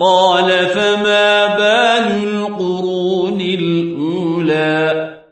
قال فما بال القرون الأولى